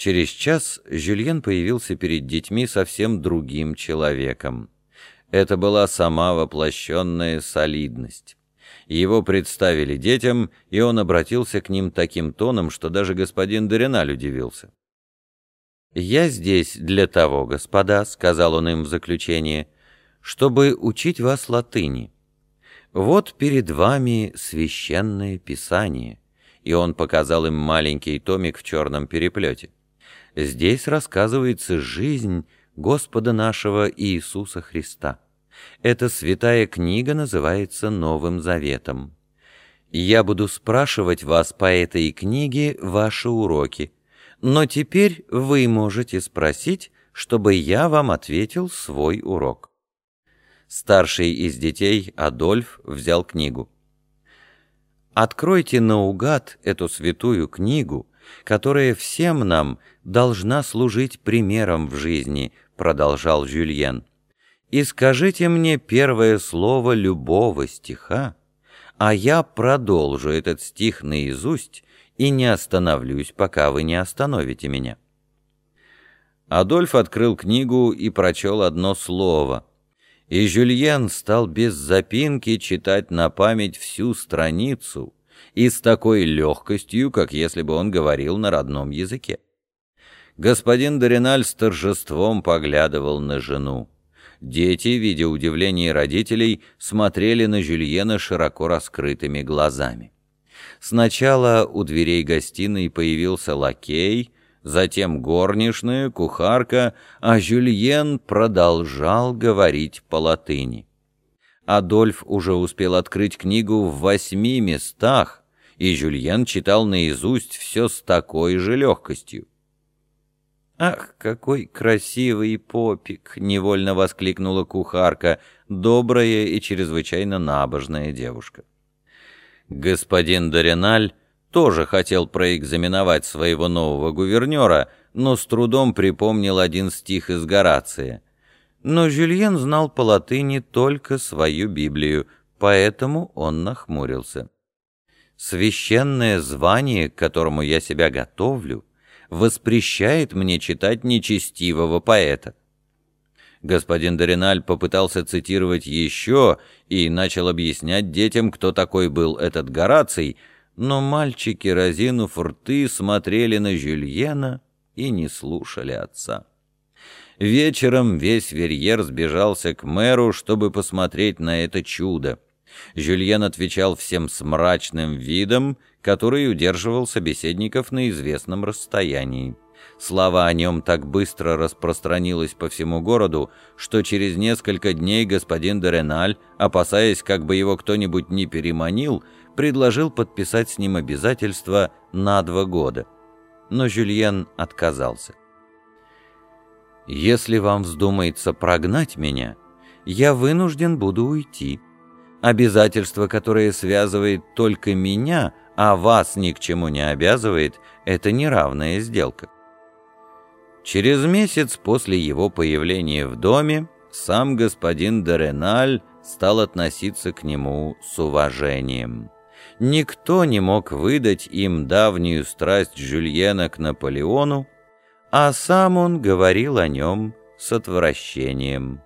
Через час Жюльен появился перед детьми совсем другим человеком. Это была сама воплощенная солидность. Его представили детям, и он обратился к ним таким тоном, что даже господин Дориналь удивился. «Я здесь для того, господа», — сказал он им в заключение, — «чтобы учить вас латыни. Вот перед вами священное писание» и он показал им маленький томик в черном переплете. Здесь рассказывается жизнь Господа нашего Иисуса Христа. Эта святая книга называется Новым Заветом. Я буду спрашивать вас по этой книге ваши уроки, но теперь вы можете спросить, чтобы я вам ответил свой урок. Старший из детей, Адольф, взял книгу. Откройте наугад эту святую книгу, которая всем нам должна служить примером в жизни, продолжал Жюльен. И скажите мне первое слово любого стиха, а я продолжу этот стих наизусть и не остановлюсь, пока вы не остановите меня. Адольф открыл книгу и прочел одно слово — и Жюльен стал без запинки читать на память всю страницу и с такой легкостью, как если бы он говорил на родном языке. Господин Дориналь с торжеством поглядывал на жену. Дети, видя удивление родителей, смотрели на Жюльена широко раскрытыми глазами. Сначала у дверей гостиной появился лакей — затем горничная, кухарка, а Жюльен продолжал говорить по-латыни. Адольф уже успел открыть книгу в восьми местах, и Жюльен читал наизусть все с такой же легкостью. «Ах, какой красивый попик!» — невольно воскликнула кухарка, добрая и чрезвычайно набожная девушка. Господин Дориналь тоже хотел проэкзаменовать своего нового гувернера, но с трудом припомнил один стих из Горация. Но Жюльен знал по латыни только свою Библию, поэтому он нахмурился. «Священное звание, к которому я себя готовлю, воспрещает мне читать нечестивого поэта». Господин Дориналь попытался цитировать еще и начал объяснять детям, кто такой был этот Гораций, но мальчики, разинув рты, смотрели на Жюльена и не слушали отца. Вечером весь Верьер сбежался к мэру, чтобы посмотреть на это чудо. Жюльен отвечал всем с мрачным видом, который удерживал собеседников на известном расстоянии. Слава о нем так быстро распространилась по всему городу, что через несколько дней господин Дореналь, опасаясь, как бы его кто-нибудь не переманил, предложил подписать с ним обязательство на два года. Но Жюльен отказался. «Если вам вздумается прогнать меня, я вынужден буду уйти. Обязательство, которое связывает только меня, а вас ни к чему не обязывает, это неравная сделка». Через месяц после его появления в доме сам господин Дореналь стал относиться к нему с уважением. Никто не мог выдать им давнюю страсть Жюльена к Наполеону, а сам он говорил о нем с отвращением.